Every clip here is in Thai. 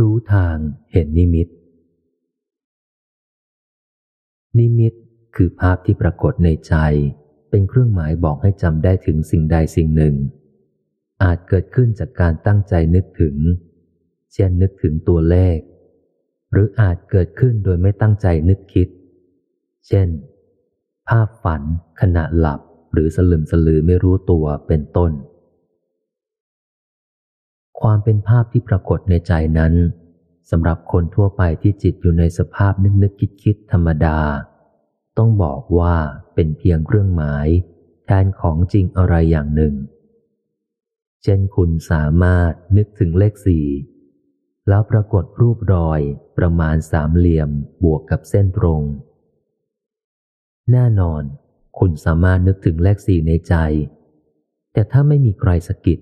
รู้ทางเห็นนิมิต นิมิตคือภาพที่ปรากฏในใจ เป็นเครื่องหมายบอกให้จำได้ถึงสิ่งใดสิ่งหนึ่ง อาจเกิดขึ้นจากการตั้งใจนึกถึง เช่นนึกถึงตัวเลข หรืออาจเกิดขึ้นโดยไม่ตั้งใจนึกคิด เช่น ภาพฝันขณะหลับหรือสลึมสลือไม่รู้ตัวเป็นต้น ความเป็นภาพที่ปรากฏในใจนั้นสำหรับคนทั่วไปที่จิตอยู่ในสภาพนึกนึกคิดคิดธรรมดา ต้องบอกว่าเป็นเพียงเครื่องหมาย แทนของจริงอะไรอย่างหนึ่ง เช่นคุณสามารถนึกถึงเลขสี่แล้วปรากฏรูปรอยประมาณสามเหลี่ยมบวกกับเส้นตรง แน่นอน คุณสามารถนึกถึงเลขสี่ในใจ แต่ถ้าไม่มีใครสกิด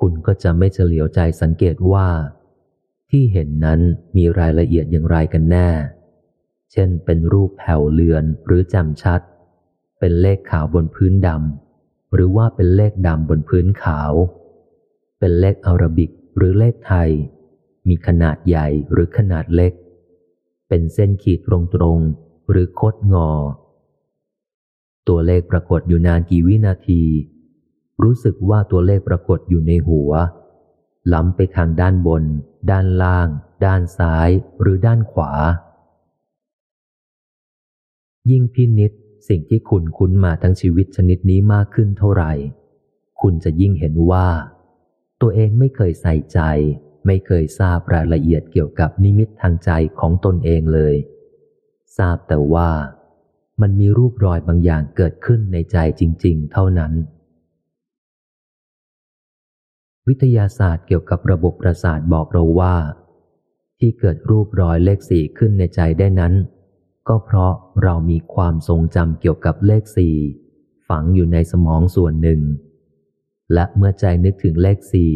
คุณก็จะไม่เฉลียวใจสังเกตว่า ที่เห็นนั้นมีรายละเอียดอย่างไรกันแน่ เช่นเป็นรูปแผ่วเลือนหรือจำชัด เป็นเลขขาวบนพื้นดำ หรือว่าเป็นเลขดำบนพื้นขาว เป็นเลขอารบิกหรือเลขไทย มีขนาดใหญ่หรือขนาดเล็ก เป็นเส้นขีดตรงๆหรือคดงอ ตัวเลขปรากฏอยู่นานกี่วินาที รู้สึกว่าตัวเลขปรากฏอยู่ในหัว ล้ำไปทางด้านบน ด้านล่าง ด้านซ้าย หรือด้านขวา ยิ่งพินิษสิ่งที่คุณคุ้นมาทั้งชีวิตชนิดนี้มากขึ้นเท่าไหร่ คุณจะยิ่งเห็นว่า ตัวเองไม่เคยใส่ใจ ไม่เคยทราบรายละเอียดเกี่ยวกับนิมิตทางใจของตนเองเลย ทราบแต่ว่ามันมีรูปรอยบางอย่างเกิดขึ้นในใจจริง ๆ เท่านั้น วิทยาศาสตร์เกี่ยวกับระบบประสาทบอกเราว่า ที่เกิดรูปรอยเลขสี่ขึ้นในใจได้นั้น ก็เพราะเรามีความทรงจำเกี่ยวกับเลขสี่ฝังอยู่ในสมองส่วนหนึ่ง และเมื่อใจนึกถึงเลขสี่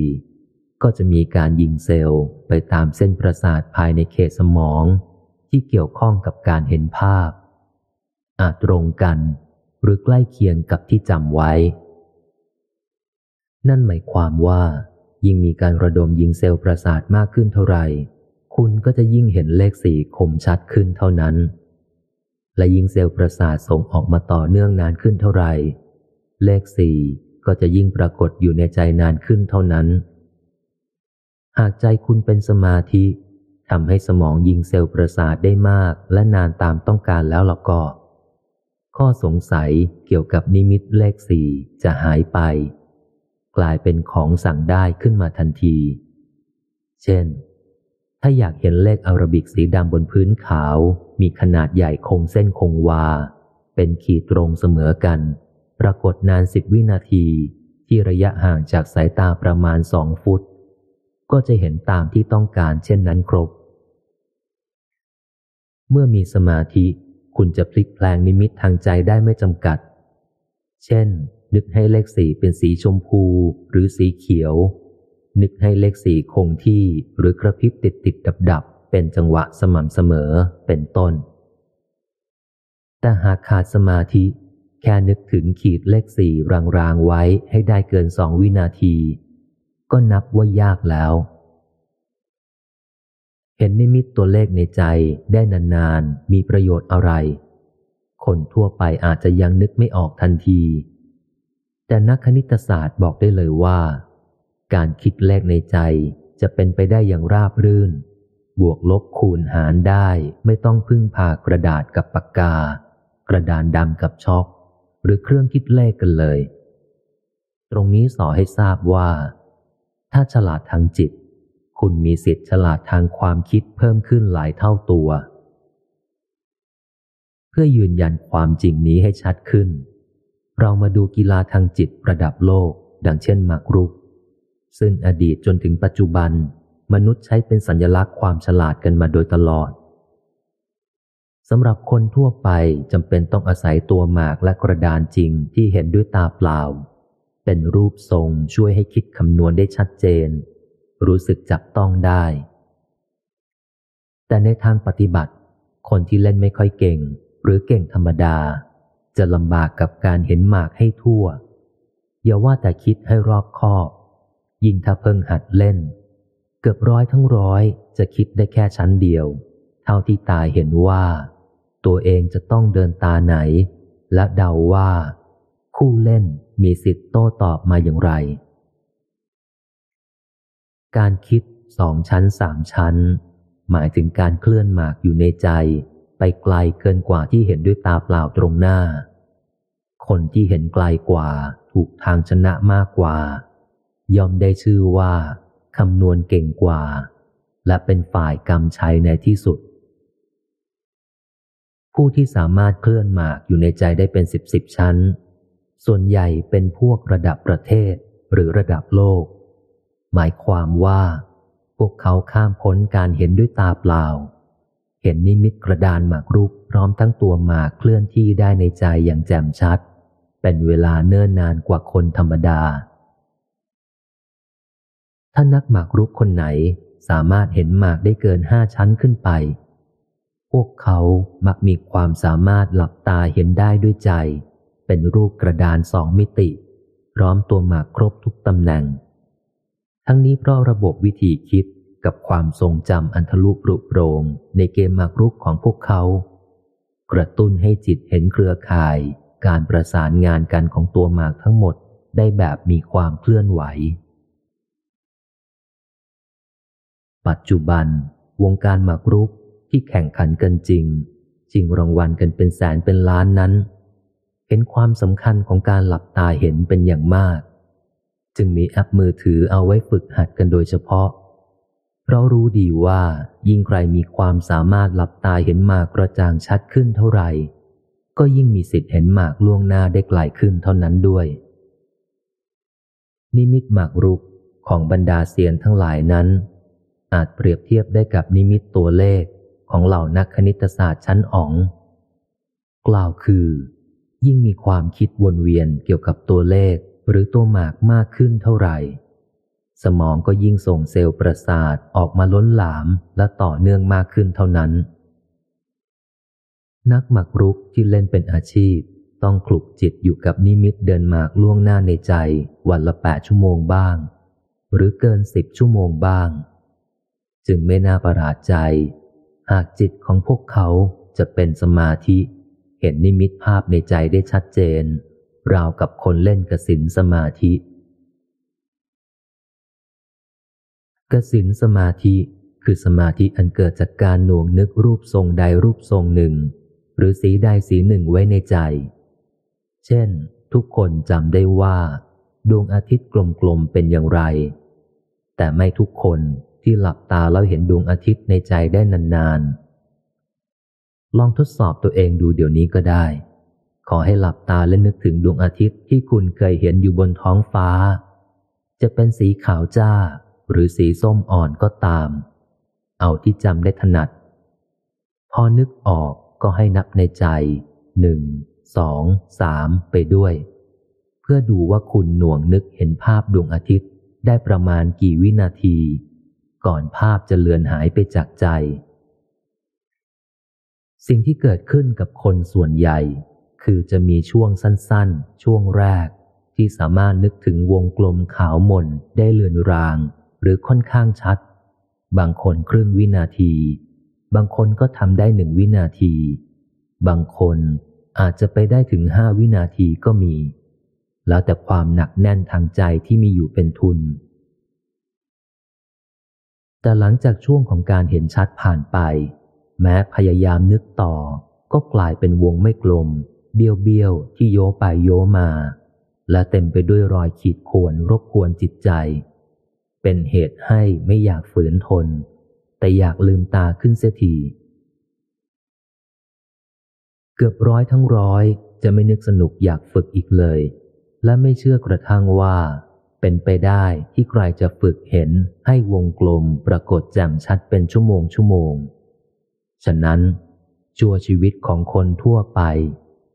ก็จะมีการยิงเซลล์ไปตามเส้นประสาทภายในเขตสมอง ที่เกี่ยวข้องกับการเห็นภาพ อาจตรงกันหรือใกล้เคียงกับที่จำไว้ นั่นหมายความว่า ยิ่งมีการระดมยิงเซลล์ประสาทมากขึ้นเท่าไหร่คุณก็จะยิ่งเห็นเลขสี่คมชัดขึ้นเท่านั้น และยิ่งเซลล์ประสาทส่งออกมาต่อเนื่องนานขึ้นเท่าไหร่ เลขสี่ก็จะยิ่งปรากฏอยู่ในใจนานขึ้นเท่านั้น หากใจคุณเป็นสมาธิทำให้สมองยิงเซลล์ประสาทได้มากและนานตามต้องการแล้วล่ะก็ ข้อสงสัยเกี่ยวกับนิมิตเลขสี่จะหายไป กลายเป็นของสั่งได้ขึ้นมาทันที เช่น ถ้าอยากเห็นเลขอารบิกสีดำบนพื้นขาว มีขนาดใหญ่คงเส้นคงวา เป็นขีดตรงเสมอกัน ปรากฏนานสิบวินาที ที่ระยะห่างจากสายตาประมาณสองฟุต ก็จะเห็นตามที่ต้องการเช่นนั้นครบ เมื่อมีสมาธิคุณจะพลิกแปลงนิมิตทางใจได้ไม่จำกัด เช่น นึกให้เลขสี่เป็นสีชมพูหรือสีเขียว นึกให้เลขสี่คงที่หรือกระพริบติดติดดับดับเป็นจังหวะสม่ำเสมอเป็นต้น แต่หากขาดสมาธิ แค่นึกถึงขีดเลขสี่รางๆไว้ให้ได้เกินสองวินาที ก็นับว่ายากแล้ว เห็นนิมิตตัวเลขในใจได้นานๆ มีประโยชน์อะไร คนทั่วไปอาจจะยังนึกไม่ออกทันที แต่นักคณิตศาสตร์บอกได้เลยว่า การคิดเลขในใจจะเป็นไปได้อย่างราบรื่น บวกลบคูณหารได้ไม่ต้องพึ่งพากระดาษกับปากกา กระดานดำกับช็อก หรือเครื่องคิดเลขกันเลย ตรงนี้สอให้ทราบว่า ถ้าฉลาดทางจิต คุณมีสิทธิ์ฉลาดทางความคิดเพิ่มขึ้นหลายเท่าตัว เพื่อยืนยันความจริงนี้ให้ชัดขึ้น เรามาดูกีฬาทางจิตประดับโลก ดังเช่นหมากรุก ซึ่งอดีตจนถึงปัจจุบัน มนุษย์ใช้เป็นสัญลักษณ์ความฉลาดกันมาโดยตลอดสำหรับคนทั่วไปจำเป็นต้องอาศัยตัวหมากและกระดานจริงที่เห็นด้วยตาเปล่า เป็นรูปทรงช่วยให้คิดคำนวณได้ชัดเจน รู้สึกจับต้องได้ แต่ในทางปฏิบัติ คนที่เล่นไม่ค่อยเก่ง หรือเก่งธรรมดา จะลำบากกับการเห็นหมากให้ทั่ว อย่าว่าแต่คิดให้รอบคอบ ยิ่งถ้าเพิ่งหัดเล่น เกือบร้อยทั้งร้อยจะคิดได้แค่ชั้นเดียว เท่าที่ตาเห็นว่า ตัวเองจะต้องเดินตาไหน และเดาว่า คู่เล่นมีสิทธิ์โต้ตอบมาอย่างไร การคิดสองชั้นสามชั้น หมายถึงการเคลื่อนหมากอยู่ในใจ ไปไกลเกินกว่าที่เห็นด้วยตาเปล่าตรงหน้า คนที่เห็นไกลกว่า ถูกทางชนะมากกว่า ย่อมได้ชื่อว่าคำนวณเก่งกว่า และเป็นฝ่ายกรรมชัยในที่สุด ผู้ที่สามารถเคลื่อนหมากอยู่ในใจได้เป็นสิบสิบชั้น ส่วนใหญ่เป็นพวกระดับประเทศหรือระดับโลก หมายความว่า พวกเขาข้ามพ้นการเห็นด้วยตาเปล่า เห็นนิมิตกระดานหมากรุกพร้อมทั้งตัวหมากเคลื่อนที่ได้ในใจอย่างแจ่มชัด เป็นเวลาเนิ่นนานกว่าคนธรรมดา ถ้านักหมากรุกคนไหนสามารถเห็นหมากได้เกินห้าชั้นขึ้นไป พวกเขามักมีความสามารถหลับตาเห็นได้ด้วยใจ เป็นรูปกระดานสองมิติ พร้อมตัวหมากครบทุกตำแหน่ง ทั้งนี้เพราะระบบวิธีคิด กับความทรงจำอันทะลุปรุโปรงในเกมหมากรุกของพวกเขา กระตุ้นให้จิตเห็นเครือข่าย การประสานงานกันของตัวหมากทั้งหมดได้แบบมีความเคลื่อนไหว ปัจจุบัน วงการหมากรุกที่แข่งขันกันจริงจริงรางวัลกันเป็นแสนเป็นล้านนั้น เห็นความสำคัญของการหลับตาเห็นเป็นอย่างมาก จึงมีแอปมือถือเอาไว้ฝึกหัดกันโดยเฉพาะ ราะรู้ดีว่า ยิ่งใครมีความสามารถหลับตาเห็นหมากกระจ่างชัดขึ้นเท่าไหร่ ก็ยิ่งมีสิทธิ์เห็นหมากล่วงหน้าได้ไกลขึ้นเท่านั้นด้วย นิมิตหมากรุกของบรรดาเซียนทั้งหลายนั้น อาจเปรียบเทียบได้กับนิมิตตัวเลขของเหล่านักคณิตศาสตร์ชั้นอ๋อง กล่าวคือ ยิ่งมีความคิดวนเวียนเกี่ยวกับตัวเลขหรือตัวหมากมากขึ้นเท่าไหร่ สมองก็ยิ่งส่งเซลล์ประสาทออกมาล้นหลามและต่อเนื่องมากขึ้นเท่านั้น นักหมักรุกที่เล่นเป็นอาชีพ ต้องคลุกจิตอยู่กับนิมิตเดินหมากล่วงหน้าในใจ วันละแปดชั่วโมงบ้าง หรือเกินสิบชั่วโมงบ้าง จึงไม่น่าประหลาดใจ หากจิตของพวกเขาจะเป็นสมาธิ เห็นนิมิตภาพในใจได้ชัดเจน ราวกับคนเล่นกระสินสมาธิ กสินสมาธิคือสมาธิอันเกิดจากการหน่วงนึกรูปทรงใดรูปทรงหนึ่ง หรือสีใดสีหนึ่งไว้ในใจ เช่น ทุกคนจำได้ว่า ดวงอาทิตย์กลมๆเป็นอย่างไร แต่ไม่ทุกคนที่หลับตาแล้วเห็นดวงอาทิตย์ในใจได้นานๆ ลองทดสอบตัวเองดูเดี๋ยวนี้ก็ได้ ขอให้หลับตาและนึกถึงดวงอาทิตย์ที่คุณเคยเห็นอยู่บนท้องฟ้า จะเป็นสีขาวจ้า หรือสีส้มอ่อนก็ตาม เอาที่จำได้ถนัด พอนึกออกก็ให้นับในใจหนึ่งสองสามไปด้วย เพื่อดูว่าคุณหน่วงนึกเห็นภาพดวงอาทิตย์ได้ประมาณกี่วินาที ก่อนภาพจะเลือนหายไปจากใจ สิ่งที่เกิดขึ้นกับคนส่วนใหญ่ คือจะมีช่วงสั้นๆ ช่วงแรกที่สามารถนึกถึงวงกลมขาวมนได้เลือนราง หรือค่อนข้างชัด บางคนครึ่งวินาที บางคนก็ทำได้หนึ่งวินาที บางคนอาจจะไปได้ถึงห้าวินาทีก็มี แล้วแต่ความหนักแน่นทางใจที่มีอยู่เป็นทุน แต่หลังจากช่วงของการเห็นชัดผ่านไป แม้พยายามนึกต่อ ก็กลายเป็นวงไม่กลม เบี้ยวเบี้ยวที่โยไปโยมา และเต็มไปด้วยรอยขีดข่วนรบกวนจิตใจ เป็นเหตุให้ไม่อยากฝืนทน แต่อยากลืมตาขึ้นเสียทีเกือบร้อยทั้งร้อยจะไม่นึกสนุกอยากฝึกอีกเลย และไม่เชื่อกระทั่งว่า เป็นไปได้ที่ใครจะฝึกเห็นให้วงกลมปรากฏแจ่มชัดเป็นชั่วโมงชั่วโมง ฉะนั้นชั่วชีวิตของคนทั่วไป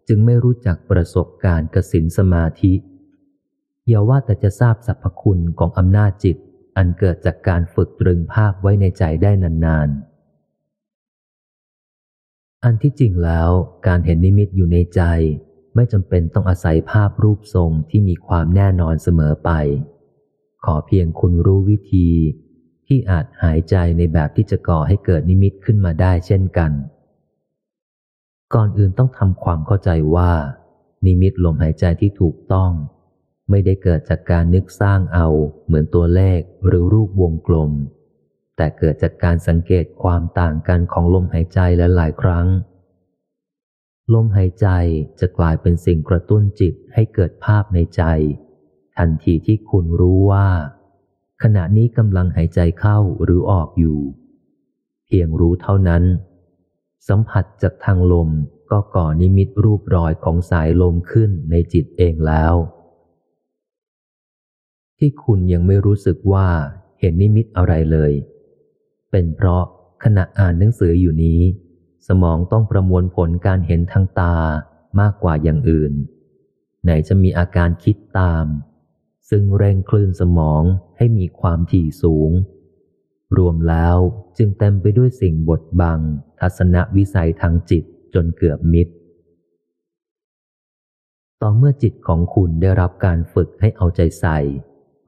จึงไม่รู้จักประสบการณ์กสินสมาธิอย่าว่าแต่จะทราบสรรพคุณของอำนาจจิต อันเกิดจากการฝึกตรึงภาพไว้ในใจได้นานๆ อันที่จริงแล้วการเห็นนิมิตอยู่ในใจ ไม่จำเป็นต้องอาศัยภาพรูปทรงที่มีความแน่นอนเสมอไป ขอเพียงคุณรู้วิธีที่อาจหายใจในแบบที่จะก่อให้เกิดนิมิตขึ้นมาได้เช่นกัน ก่อนอื่นต้องทำความเข้าใจว่า นิมิตลมหายใจที่ถูกต้อง ไม่ได้เกิดจากการนึกสร้างเอาเหมือนตัวเลขหรือรูปวงกลม แต่เกิดจากการสังเกตความต่างกันของลมหายใจและหลายครั้ง ลมหายใจจะกลายเป็นสิ่งกระตุ้นจิตให้เกิดภาพในใจ ทันทีที่คุณรู้ว่า ขณะนี้กำลังหายใจเข้าหรือออกอยู่ เพียงรู้เท่านั้น สัมผัสจากทางลมก็ก่อนิมิตรูปรอยของสายลมขึ้นในจิตเองแล้ว ที่คุณยังไม่รู้สึกว่าเห็นนิมิตอะไรเลย เป็นเพราะขณะอ่านหนังสืออยู่นี้ สมองต้องประมวลผลการเห็นทางตามากกว่าอย่างอื่น ไหนจะมีอาการคิดตาม ซึ่งเร่งคลื่นสมองให้มีความถี่สูง รวมแล้วจึงเต็มไปด้วยสิ่งบดบัง ทัศนวิสัยทางจิตจนเกือบมิดต่อเมื่อจิตของคุณได้รับการฝึกให้เอาใจใส่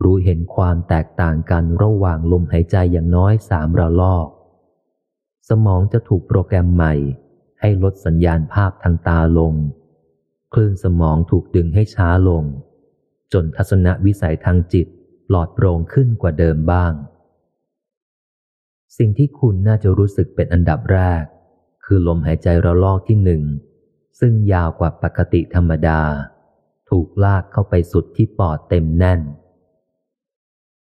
รู้เห็นความแตกต่างกันระหว่างลมหายใจอย่างน้อยสามระลอก สมองจะถูกโปรแกรมใหม่ ให้ลดสัญญาณภาพทางตาลง คลื่นสมองถูกดึงให้ช้าลง จนทัศนวิสัยทางจิตปลอดโปร่งขึ้นกว่าเดิมบ้าง สิ่งที่คุณน่าจะรู้สึกเป็นอันดับแรก คือลมหายใจระลอกที่หนึ่ง ซึ่งยาวกว่าปกติธรรมดา ถูกลากเข้าไปสุดที่ปอดเต็มแน่น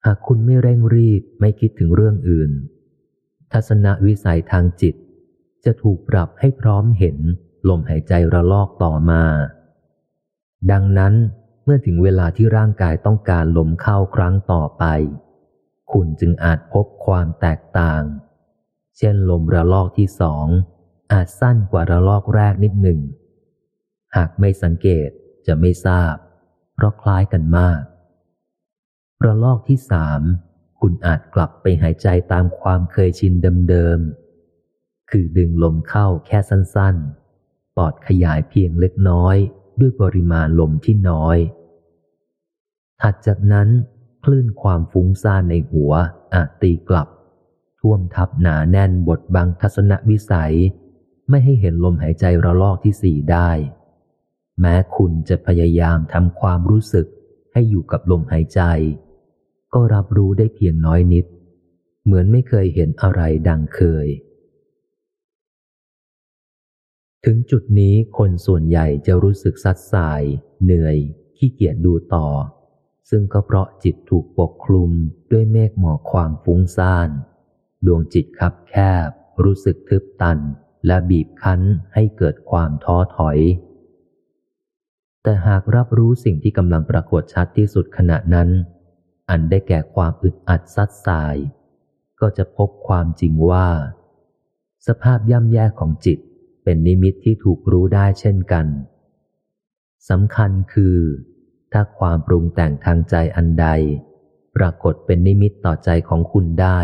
หากคุณไม่เร่งรีบไม่คิดถึงเรื่องอื่น ทัศนวิสัยทางจิต จะถูกปรับให้พร้อมเห็นลมหายใจระลอกต่อมา ดังนั้นเมื่อถึงเวลาที่ร่างกายต้องการลมเข้าครั้งต่อไป คุณจึงอาจพบความแตกต่าง เช่นลมระลอกที่สองอาจสั้นกว่าระลอกแรกนิดหนึ่ง หากไม่สังเกตจะไม่ทราบ เพราะคล้ายกันมาก ระลอกที่สามคุณอาจกลับไปหายใจตามความเคยชินเดิมๆ คือดึงลมเข้าแค่สั้นๆ ปอดขยายเพียงเล็กน้อย ด้วยปริมาณลมที่น้อย ถัดจากนั้น คลื่นความฟุ้งซ่านในหัวอาจตีกลับ ท่วมทับหนาแน่นบทบังทัศนวิสัย ไม่ให้เห็นลมหายใจระลอกที่สี่ได้ แม้คุณจะพยายามทำความรู้สึกให้อยู่กับลมหายใจ ก็รับรู้ได้เพียงน้อยนิด เหมือนไม่เคยเห็นอะไรดังเคย ถึงจุดนี้คนส่วนใหญ่จะรู้สึกสัดสาย เหนื่อยขี้เกียจดูต่อ ซึ่งก็เพราะจิตถูกปกคลุมด้วยเมฆหมอกความฟุ้งซ่าน ดวงจิตคับแคบ รู้สึกทึบตันและบีบคั้นให้เกิดความท้อถอย แต่หากรับรู้สิ่งที่กำลังปรากฏชัดที่สุดขณะนั้น อันได้แก่ความอึดอัดซัดสาย ก็จะพบความจริงว่า สภาพย่ำแย่ของจิตเป็นนิมิตที่ถูกรู้ได้เช่นกันสำคัญคือ ถ้าความปรุงแต่งทางใจอันใด ปรากฏเป็นนิมิตต่อใจของคุณได้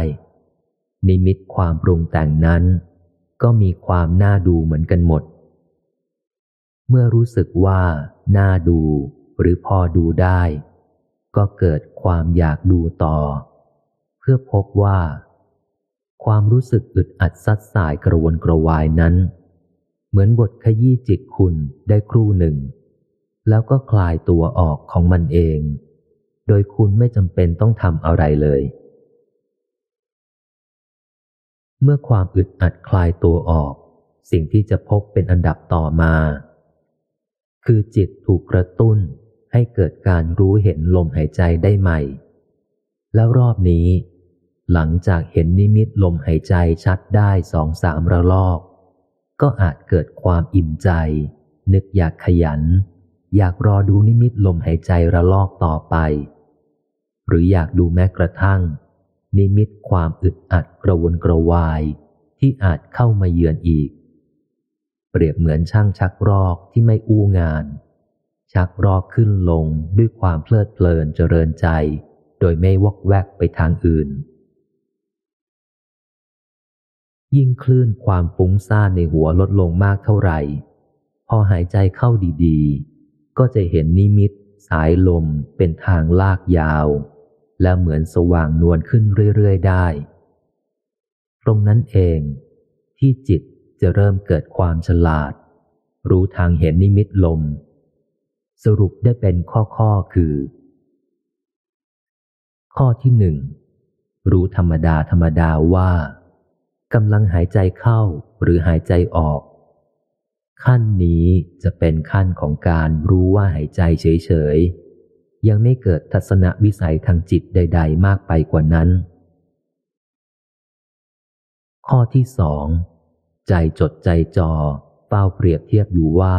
นิมิตความปรุงแต่งนั้น ก็มีความน่าดูเหมือนกันหมด เมื่อรู้สึกว่า น่าดูหรือพอดูได้ ก็เกิดความอยากดูต่อ เพื่อพบว่า ความรู้สึกอึดอัดซัดสายกระวนกระวายนั้น เหมือนบทขยี้จิตคุณได้ครู่หนึ่ง แล้วก็คลายตัวออกของมันเอง โดยคุณไม่จำเป็นต้องทำอะไรเลย เมื่อความอึดอัดคลายตัวออก สิ่งที่จะพบเป็นอันดับต่อมา คือจิตถูกกระตุ้น ให้เกิดการรู้เห็นลมหายใจได้ใหม่ แล้วรอบนี้ หลังจากเห็นนิมิตลมหายใจชัดได้สองสามระลอก ก็อาจเกิดความอิ่มใจ นึกอยากขยัน อยากรอดูนิมิตลมหายใจระลอกต่อไป หรืออยากดูแม้กระทั่ง นิมิตความอึดอัดกระวนกระวายที่อาจเข้ามาเยือนอีก เปรียบเหมือนช่างชักรอกที่ไม่อู้งาน ชักรอกขึ้นลงด้วยความเพลิดเพลินเจริญใจ โดยไม่วอกแวกไปทางอื่น ยิ่งคลื่นความฟุ้งซ่านในหัวลดลงมากเท่าไหร่ พอหายใจเข้าดีๆ ก็จะเห็นนิมิต สายลมเป็นทางลากยาว และเหมือนสว่างนวลขึ้นเรื่อยๆได้ ตรงนั้นเอง ที่จิตจะเริ่มเกิดความฉลาด รู้ทางเห็นนิมิตลม สรุปได้เป็นข้อๆคือ ข้อที่หนึ่งรู้ธรรมดาธรรมดาว่ากำลังหายใจเข้าหรือหายใจออก ขั้นนี้จะเป็นขั้นของการรู้ว่าหายใจเฉยๆ ยังไม่เกิดทัศนวิสัยทางจิตใด ๆ มากไปกว่านั้น ข้อที่สองใจจดใจจอเฝ้าเปรียบเทียบอยู่ว่า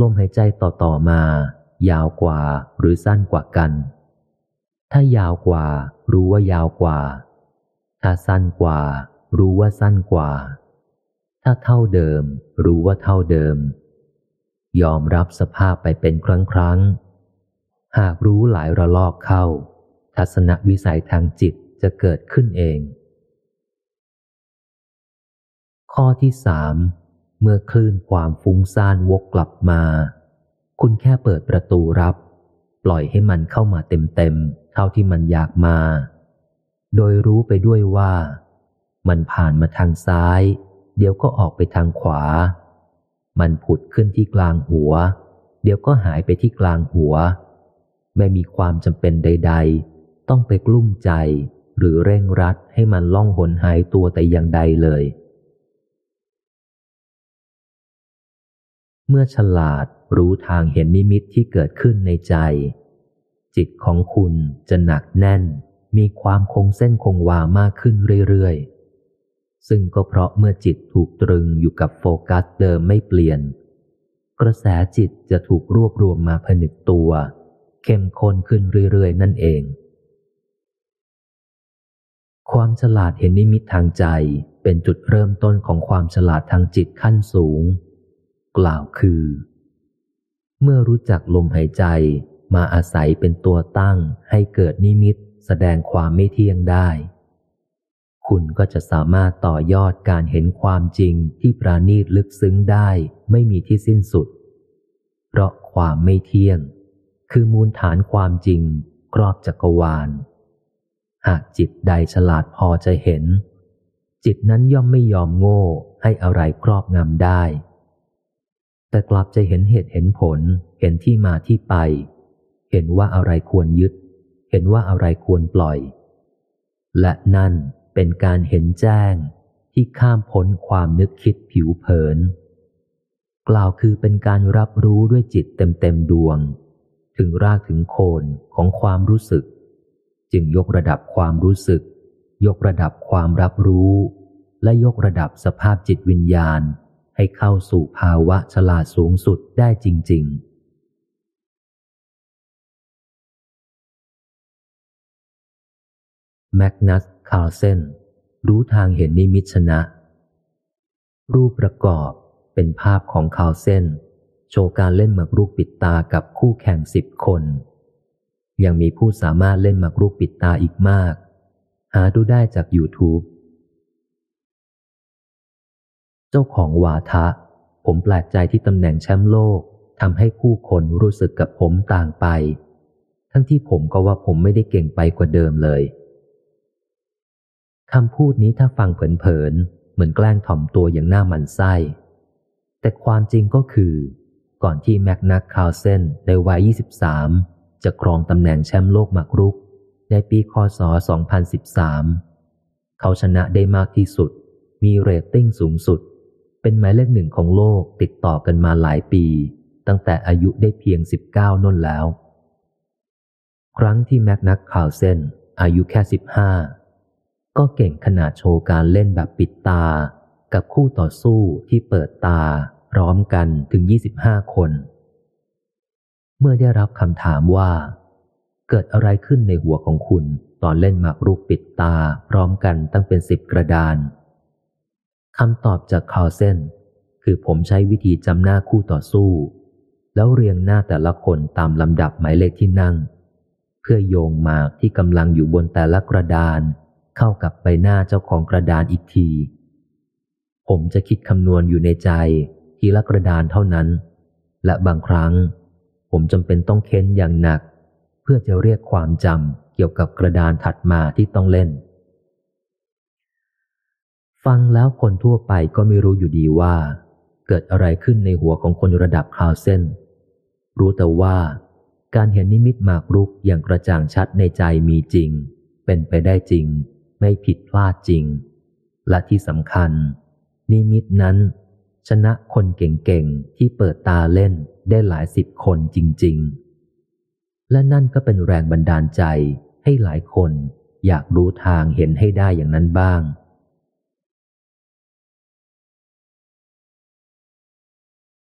ลมหายใจต่อๆมา ยาวกว่าหรือสั้นกว่ากัน ถ้ายาวกว่า รู้ว่ายาวกว่า ถ้าสั้นกว่า รู้ว่าสั้นกว่า ถ้าเท่าเดิม รู้ว่าเท่าเดิม ยอมรับสภาพไปเป็นครั้งครั้งหากรู้หลายระลอกเข้า ทัศนวิสัยทางจิตจะเกิดขึ้นเอง ข้อที่สาม เมื่อคลื่นความฟุ้งซ่านวกกลับมา คุณแค่เปิดประตูรับ ปล่อยให้มันเข้ามาเต็มๆเท่าที่มันอยากมา โดยรู้ไปด้วยว่า มันผ่านมาทางซ้าย เดี๋ยวก็ออกไปทางขวา มันผุดขึ้นที่กลางหัว เดี๋ยวก็หายไปที่กลางหัว ไม่มีความจำเป็นใด ๆ ต้องไปกลุ้มใจหรือเร่งรัดให้มันล่องหนหายตัวแต่อย่างใดเลย เมื่อฉลาดรู้ทางเห็นนิมิตที่เกิดขึ้นในใจ จิตของคุณจะหนักแน่น มีความคงเส้นคงวามากขึ้นเรื่อยๆ ซึ่งก็เพราะเมื่อจิตถูกตรึงอยู่กับโฟกัสเดิมไม่เปลี่ยน กระแสจิตจะถูกรวบรวมมาผนึกตัว เข้มข้นขึ้นเรื่อยๆ นั่นเอง ความฉลาดเห็นนิมิตทางใจเป็นจุดเริ่มต้นของความฉลาดทางจิตขั้นสูง กล่าวคือ เมื่อรู้จักลมหายใจมาอาศัยเป็นตัวตั้งให้เกิดนิมิตแสดงความไม่เที่ยงได้ คุณก็จะสามารถต่อยอดการเห็นความจริงที่ปราณีตลึกซึ้งได้ไม่มีที่สิ้นสุด เพราะความไม่เที่ยง คือมูลฐานความจริงครอบจักรวาล หากจิตใดฉลาดพอจะเห็น จิตนั้นย่อมไม่ยอมโง่ให้อะไรครอบงำได้ แต่กลับจะเห็นเหตุเห็นผล เห็นที่มาที่ไป เห็นว่าอะไรควรยึด เห็นว่าอะไรควรปล่อย และนั่นเป็นการเห็นแจ้งที่ข้ามพ้นความนึกคิดผิวเผิน กล่าวคือเป็นการรับรู้ด้วยจิตเต็มเต็มดวง ถึงรากถึงโคนของความรู้สึก จึงยกระดับความรู้สึก ยกระดับความรับรู้ และยกระดับสภาพจิตวิญญาณ ให้เข้าสู่ภาวะฉลาดสูงสุดได้จริง ๆแมกนัส คาร์เซน รู้ทางเห็นนิมิตชนะ รูปประกอบเป็นภาพของคาร์เซน โชว์การเล่นหมากรุกปิดตากับคู่แข่งสิบคน ยังมีผู้สามารถเล่นหมากรุกปิดตาอีกมาก หาดูได้จาก YouTube เจ้าของวาทะ ผมแปลกใจที่ตำแหน่งแชมป์โลกทำให้ผู้คนรู้สึกกับผมต่างไป ทั้งที่ผมก็ว่าผมไม่ได้เก่งไปกว่าเดิมเลยคำพูดนี้ถ้าฟังเผินๆเหมือนแกล้งถ่อมตัวอย่างหน้ามันไส้ แต่ความจริงก็คือ ก่อนที่แมกนักคาวเซนในวัย 23 จะครองตำแหน่งแชมป์โลกหมากรุก ในปีคศ 2013 เขาชนะได้มากที่สุด มีเรตติ้งสูงสุด เป็นหมายเลขหนึ่งของโลกติดต่อกันมาหลายปี ตั้งแต่อายุได้เพียงสิบเก้าน่นแล้ว ครั้งที่แม็กนักข่าวเส้นอายุแค่สิบห้าก็เก่งขนาดโชว์การเล่นแบบปิดตา กับคู่ต่อสู้ที่เปิดตา พร้อมกันถึงยี่สิบห้าคน เมื่อได้รับคำถามว่า เกิดอะไรขึ้นในหัวของคุณตอนเล่นหมากรุกปิดตา พร้อมกันตั้งเป็นสิบกระดาน คำตอบจากคาเซนคือผมใช้วิธีจำหน้าคู่ต่อสู้ แล้วเรียงหน้าแต่ละคนตามลำดับหมายเลขที่นั่ง เพื่อโยงหมากที่กำลังอยู่บนแต่ละกระดาน เข้ากับใบหน้าเจ้าของกระดานอีกที ผมจะคิดคำนวณอยู่ในใจทีละกระดานเท่านั้น และบางครั้ง ผมจำเป็นต้องเค้นอย่างหนัก เพื่อจะเรียกความจำเกี่ยวกับกระดานถัดมาที่ต้องเล่น ฟังแล้วคนทั่วไปก็ไม่รู้อยู่ดีว่า เกิดอะไรขึ้นในหัวของคนระดับคาวเส้นรู้แต่ว่าการเห็นนิมิตหมากรุกอย่างกระจ่างชัดในใจมีจริง เป็นไปได้จริง ไม่ผิดพลาดจริง และที่สำคัญ นิมิตนั้น ชนะคนเก่งๆ ที่เปิดตาเล่นได้หลายสิบคนจริง ๆ และนั่นก็เป็นแรงบันดาลใจให้หลายคนอยากรู้ทางเห็นให้ได้อย่างนั้นบ้าง